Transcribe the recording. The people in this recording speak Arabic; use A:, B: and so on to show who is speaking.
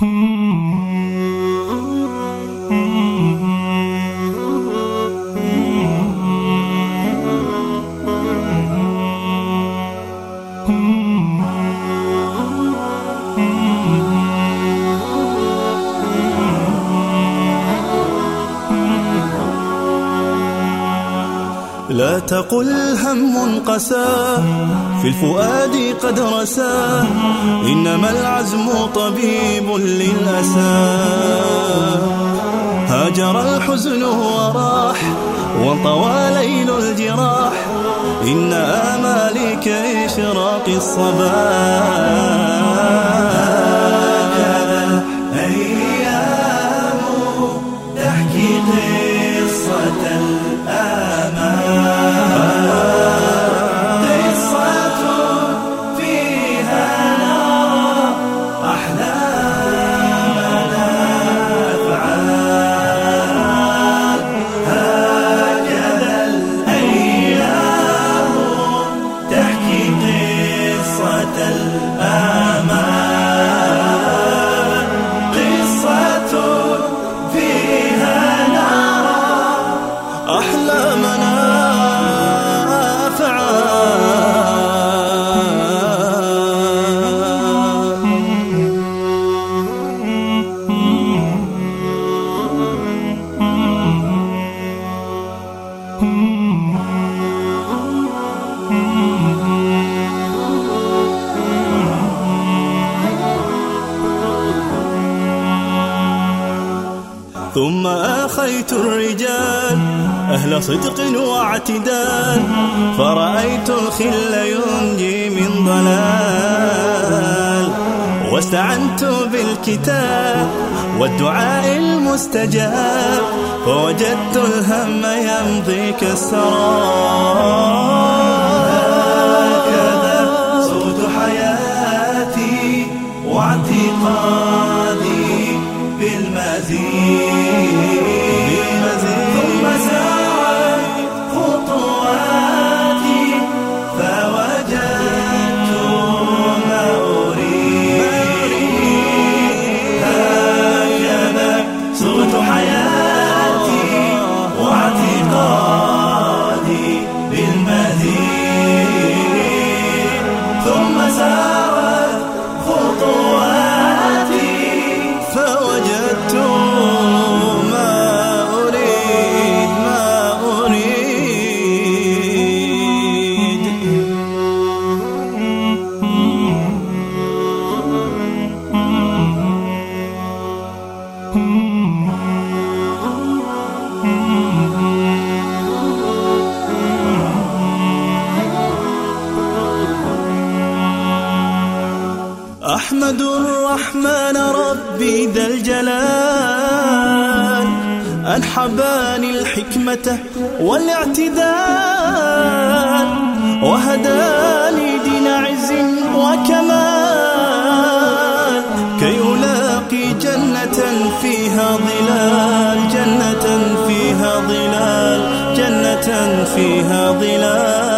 A: لا تقل هم قسى في الفؤاد قد رسى إنما العزم طبيب للأسى. هاجر الحزن وراح وانطوى ليل الجراح. إن آمالي كإشراق الصباح. ثم آخيت الرجال أهل صدق واعتدال فرأيت الخل ينجي من ضلال. واستعنت بالكتاب والدعاء المستجاب فوجدت الهم يمضي كالسراب
B: هكذا صوت حياتي واعتقادي بالمزيد. بالمزيد ثم سارت خطواتي
A: أحمد الرحمن ربي ذا الجلال أن حباني الحكمة والاعتدال وهداني دين عز وكمال كي ألاقي جنة فيها ظلال جنة فيها ظلال جنة فيها ظلال.